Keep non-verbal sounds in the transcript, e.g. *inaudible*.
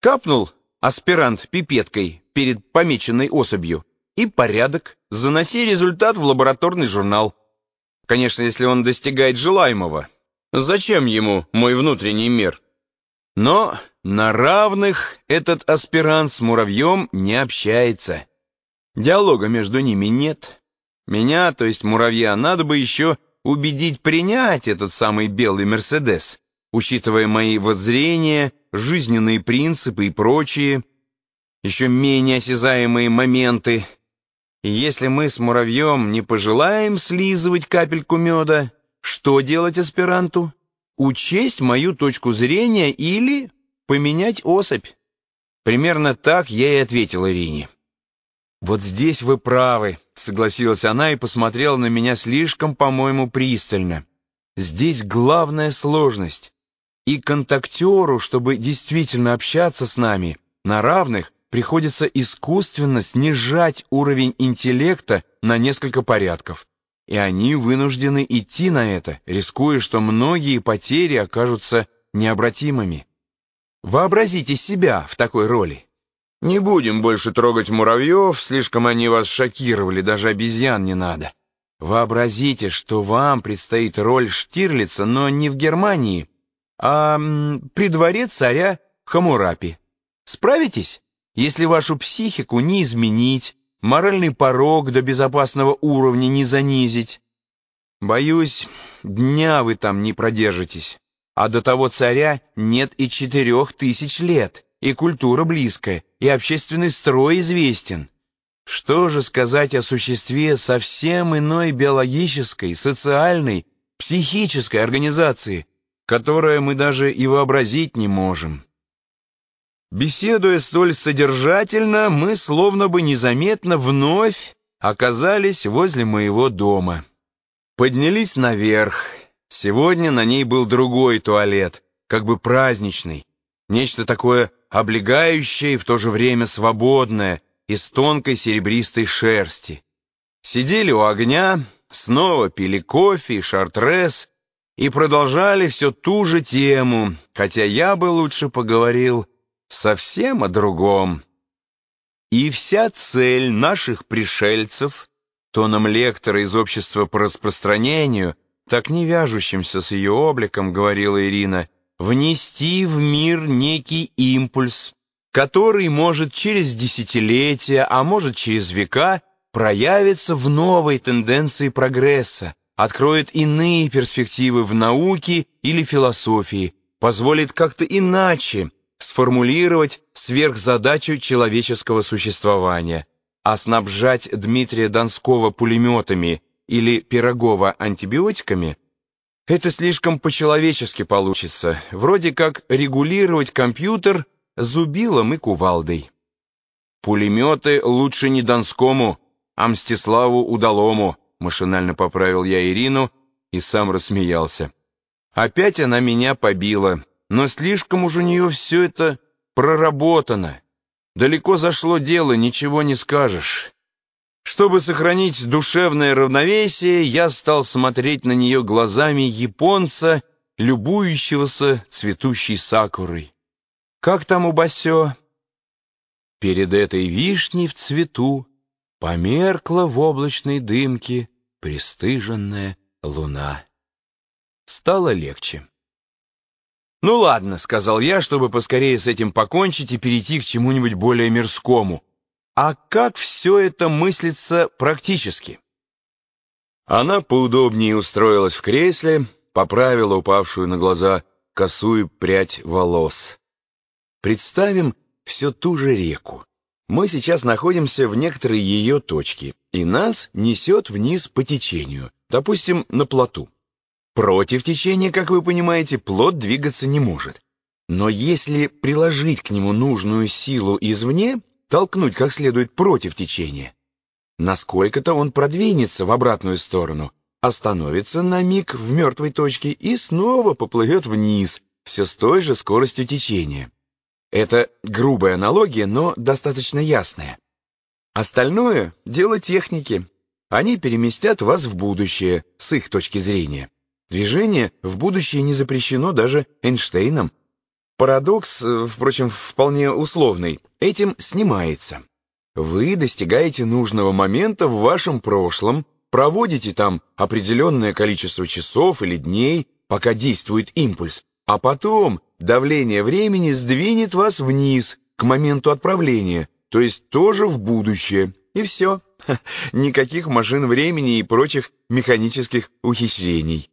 Капнул аспирант пипеткой перед помеченной особью, и порядок, заноси результат в лабораторный журнал. Конечно, если он достигает желаемого. Зачем ему мой внутренний мир? Но на равных этот аспирант с муравьем не общается. Диалога между ними нет. Меня, то есть муравья, надо бы еще убедить принять этот самый белый Мерседес, учитывая мои воззрения, жизненные принципы и прочие, еще менее осязаемые моменты. И если мы с муравьем не пожелаем слизывать капельку меда, что делать аспиранту? Учесть мою точку зрения или поменять особь? Примерно так я и ответил Ирине. «Вот здесь вы правы», — согласилась она и посмотрела на меня слишком, по-моему, пристально. «Здесь главная сложность. И контактеру, чтобы действительно общаться с нами на равных, приходится искусственно снижать уровень интеллекта на несколько порядков. И они вынуждены идти на это, рискуя, что многие потери окажутся необратимыми. Вообразите себя в такой роли. Не будем больше трогать муравьев, слишком они вас шокировали, даже обезьян не надо. Вообразите, что вам предстоит роль Штирлица, но не в Германии, а при дворе царя Хамурапи. Справитесь, если вашу психику не изменить, моральный порог до безопасного уровня не занизить? Боюсь, дня вы там не продержитесь, а до того царя нет и четырех тысяч лет и культура близкая, и общественный строй известен. Что же сказать о существе совсем иной биологической, социальной, психической организации, которое мы даже и вообразить не можем? Беседуя столь содержательно, мы словно бы незаметно вновь оказались возле моего дома. Поднялись наверх. Сегодня на ней был другой туалет, как бы праздничный. Нечто такое облегающее и в то же время свободное, из тонкой серебристой шерсти. Сидели у огня, снова пили кофе и шартрес и продолжали все ту же тему, хотя я бы лучше поговорил совсем о другом. И вся цель наших пришельцев, тоном лектора из общества по распространению, так не вяжущимся с ее обликом, говорила Ирина, внести в мир некий импульс, который может через десятилетия, а может через века проявиться в новой тенденции прогресса, откроет иные перспективы в науке или философии, позволит как-то иначе сформулировать сверхзадачу человеческого существования, а снабжать Дмитрия Донского пулеметами или Пирогова антибиотиками – это слишком по-человечески получится, вроде как регулировать компьютер зубилом и кувалдой. Пулеметы лучше не Донскому, а Мстиславу Удалому, машинально поправил я Ирину и сам рассмеялся. Опять она меня побила, но слишком уж у нее все это проработано. Далеко зашло дело, ничего не скажешь. Чтобы сохранить душевное равновесие, я стал смотреть на нее глазами японца, любующегося цветущей сакурой. Как там у Басё? Перед этой вишней в цвету померкла в облачной дымке пристыженная луна. Стало легче. «Ну ладно», — сказал я, чтобы поскорее с этим покончить и перейти к чему-нибудь более мирскому — а как все это мыслится практически? Она поудобнее устроилась в кресле, поправила упавшую на глаза косую прядь волос. Представим все ту же реку. Мы сейчас находимся в некоторой ее точке, и нас несет вниз по течению, допустим, на плоту. Против течения, как вы понимаете, плот двигаться не может. Но если приложить к нему нужную силу извне, толкнуть как следует против течения. Насколько-то он продвинется в обратную сторону, остановится на миг в мертвой точке и снова поплывет вниз, все с той же скоростью течения. Это грубая аналогия, но достаточно ясная. Остальное — дело техники. Они переместят вас в будущее, с их точки зрения. Движение в будущее не запрещено даже Эйнштейном. Парадокс, э, впрочем, вполне условный, этим снимается. Вы достигаете нужного момента в вашем прошлом, проводите там определенное количество часов или дней, пока действует импульс, а потом давление времени сдвинет вас вниз к моменту отправления, то есть тоже в будущее, и все. *laughs* Никаких машин времени и прочих механических ухищрений.